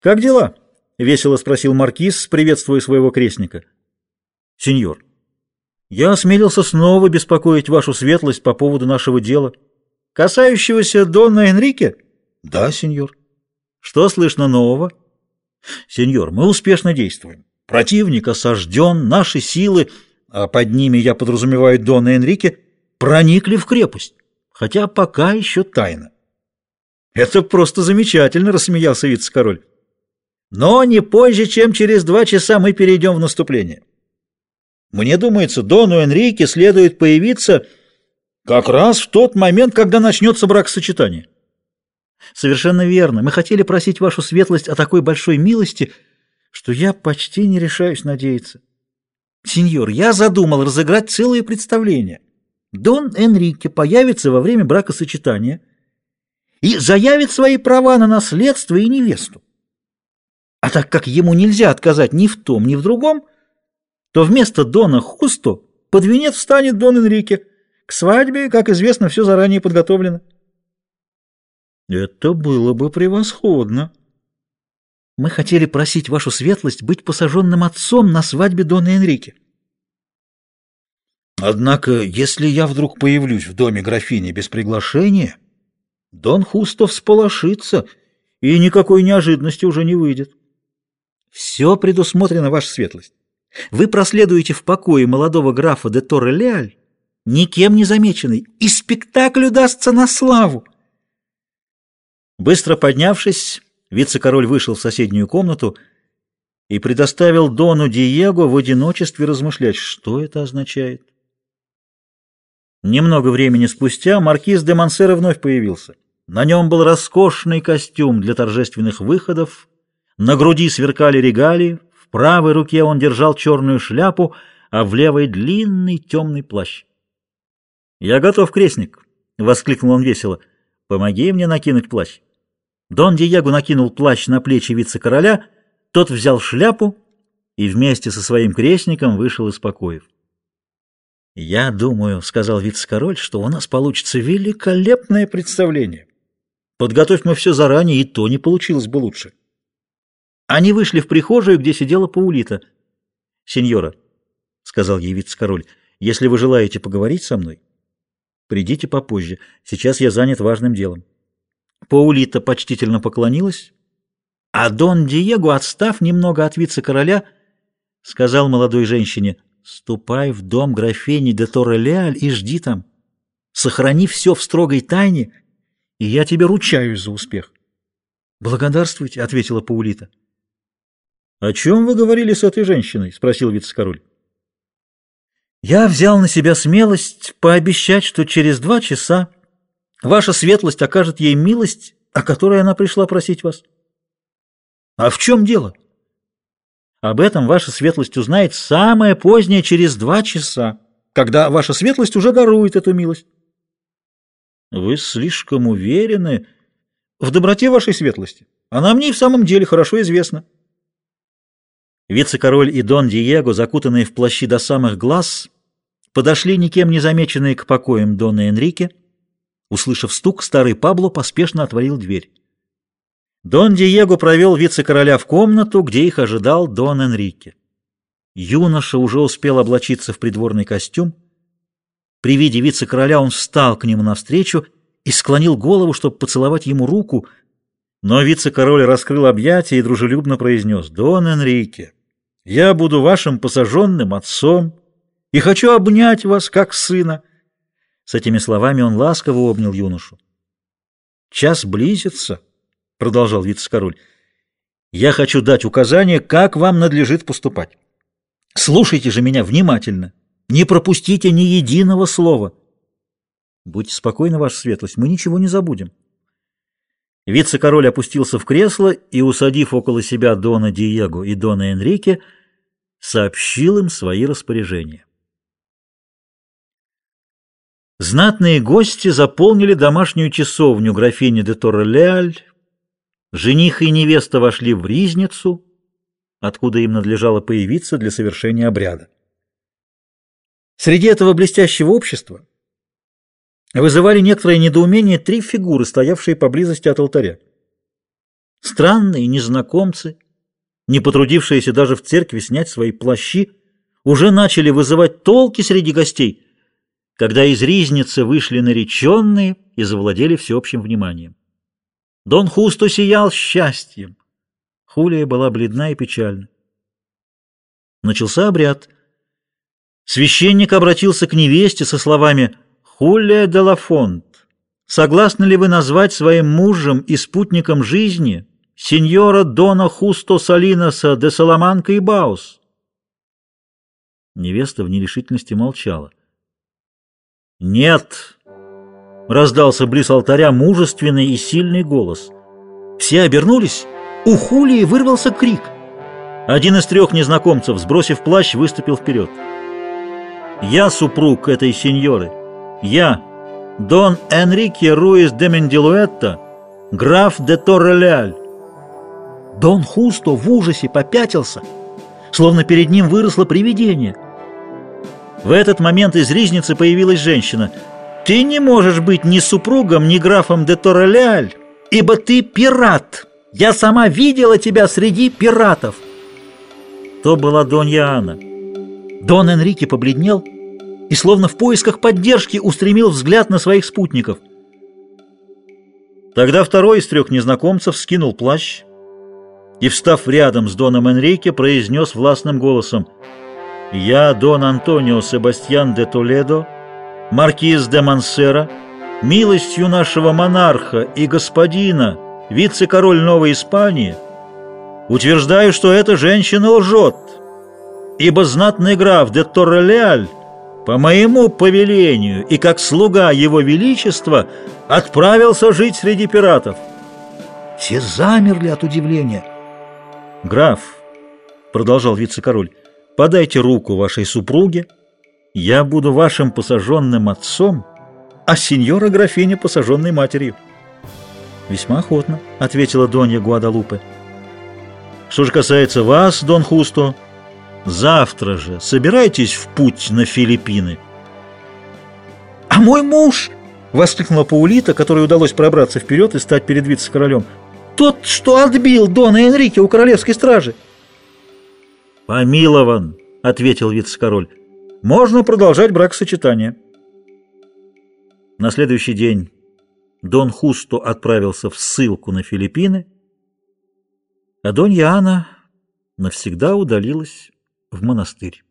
«Как дела?» — весело спросил маркиз, приветствуя своего крестника. «Сеньор, я осмелился снова беспокоить вашу светлость по поводу нашего дела, касающегося Дона Энрике?» «Да, сеньор». «Что слышно нового?» «Сеньор, мы успешно действуем. Противник осажден, наши силы, а под ними я подразумеваю Дона Энрике, проникли в крепость, хотя пока еще тайно». «Это просто замечательно!» — рассмеялся вице-король. «Но не позже, чем через два часа мы перейдем в наступление. Мне думается, Дону Энрике следует появиться как раз в тот момент, когда начнется бракосочетание». «Совершенно верно. Мы хотели просить вашу светлость о такой большой милости, что я почти не решаюсь надеяться. Сеньор, я задумал разыграть целое представление. Дон Энрике появится во время бракосочетания» и заявит свои права на наследство и невесту. А так как ему нельзя отказать ни в том, ни в другом, то вместо Дона Хусто под венец встанет Дон Энрике. К свадьбе, как известно, все заранее подготовлено. Это было бы превосходно. Мы хотели просить вашу светлость быть посаженным отцом на свадьбе Дона Энрике. Однако, если я вдруг появлюсь в доме графини без приглашения... Дон Хусто всполошится, и никакой неожиданности уже не выйдет. Все предусмотрено, ваша светлость. Вы проследуете в покое молодого графа де Торре-Леаль, никем не замеченный, и спектакль удастся на славу. Быстро поднявшись, вице-король вышел в соседнюю комнату и предоставил Дону Диего в одиночестве размышлять, что это означает. Немного времени спустя маркиз де Мансера вновь появился. На нем был роскошный костюм для торжественных выходов, на груди сверкали регалии, в правой руке он держал черную шляпу, а в левой длинный темный плащ. «Я готов, крестник!» — воскликнул он весело. «Помоги мне накинуть плащ». Дон Диего накинул плащ на плечи вице-короля, тот взял шляпу и вместе со своим крестником вышел из покоев. «Я думаю, — сказал вице-король, — что у нас получится великолепное представление. Подготовь мы все заранее, и то не получилось бы лучше». Они вышли в прихожую, где сидела Паулита. «Сеньора, — сказал ей вице-король, — если вы желаете поговорить со мной, придите попозже. Сейчас я занят важным делом». Паулита почтительно поклонилась, а Дон Диего, отстав немного от вице-короля, сказал молодой женщине — Ступай в дом графини де Торрелеаль и жди там. Сохрани все в строгой тайне, и я тебе ручаюсь за успех. — Благодарствуйте, — ответила Паулита. — О чем вы говорили с этой женщиной? — спросил вице-король. — Я взял на себя смелость пообещать, что через два часа ваша светлость окажет ей милость, о которой она пришла просить вас. — А в чем дело? — об этом ваша светлость узнает самое позднее через два часа, когда ваша светлость уже дарует эту милость. Вы слишком уверены в доброте вашей светлости. Она мне и в самом деле хорошо известна. Вице-король и Дон Диего, закутанные в плащи до самых глаз, подошли никем не замеченные к покоям Дона Энрике. Услышав стук, старый Пабло поспешно отворил дверь. Дон Диего провел вице-короля в комнату, где их ожидал Дон Энрике. Юноша уже успел облачиться в придворный костюм. При виде вице-короля он встал к нему навстречу и склонил голову, чтобы поцеловать ему руку, но вице-король раскрыл объятия и дружелюбно произнес «Дон Энрике, я буду вашим посаженным отцом и хочу обнять вас, как сына». С этими словами он ласково обнял юношу. «Час близится». — продолжал вице-король, — «я хочу дать указание, как вам надлежит поступать. Слушайте же меня внимательно, не пропустите ни единого слова». «Будьте спокойны, ваша светлость, мы ничего не забудем». Вице-король опустился в кресло и, усадив около себя Дона Диего и Дона Энрике, сообщил им свои распоряжения. Знатные гости заполнили домашнюю часовню графини де Торрелеаль, Жених и невеста вошли в ризницу, откуда им надлежало появиться для совершения обряда. Среди этого блестящего общества вызывали некоторое недоумение три фигуры, стоявшие поблизости от алтаря. Странные незнакомцы, не потрудившиеся даже в церкви снять свои плащи, уже начали вызывать толки среди гостей, когда из ризницы вышли нареченные и завладели всеобщим вниманием. Дон Хусто сиял счастьем. Хулия была бледна и печальна. Начался обряд. Священник обратился к невесте со словами «Хулия де ла Фонт, согласны ли вы назвать своим мужем и спутником жизни сеньора Дона Хусто Салиноса де Саламанка и Баус?» Невеста в нерешительности молчала. «Нет!» — раздался близ алтаря мужественный и сильный голос. Все обернулись, у Хулии вырвался крик. Один из трех незнакомцев, сбросив плащ, выступил вперед. «Я супруг этой сеньоры. Я, Дон Энрике Руис де Мендилуэтта, граф де Торреляль». Дон Хусто в ужасе попятился, словно перед ним выросло привидение — в этот момент из ризницы появилась женщина. «Ты не можешь быть ни супругом, ни графом де Торреляль, ибо ты пират! Я сама видела тебя среди пиратов!» То была Донья Анна. Дон Энрике побледнел и, словно в поисках поддержки, устремил взгляд на своих спутников. Тогда второй из трех незнакомцев скинул плащ и, встав рядом с Доном Энрике, произнес властным голосом — я, Дон Антонио Себастьян де Толедо, маркиз де Мансера, милостью нашего монарха и господина, вице-король Новой Испании, утверждаю, что эта женщина лжет, ибо знатный граф де Торреляль по моему повелению и как слуга его величества отправился жить среди пиратов. Все замерли от удивления. «Граф», — продолжал вице-король, — подайте руку вашей супруге, я буду вашим посаженным отцом, а сеньора графиня посаженной матерью. Весьма охотно, ответила Донья Гуадалупе. Что же касается вас, Дон Хусто, завтра же собирайтесь в путь на Филиппины. А мой муж, воскликнула Паулита, которой удалось пробраться вперед и стать перед вице-королем. Тот, что отбил Дона Энрике у королевской стражи. «Помилован», — ответил вице-король. «Можно продолжать бракосочетание». На следующий день Дон Хусто отправился в ссылку на Филиппины, а Донья Анна навсегда удалилась в монастырь.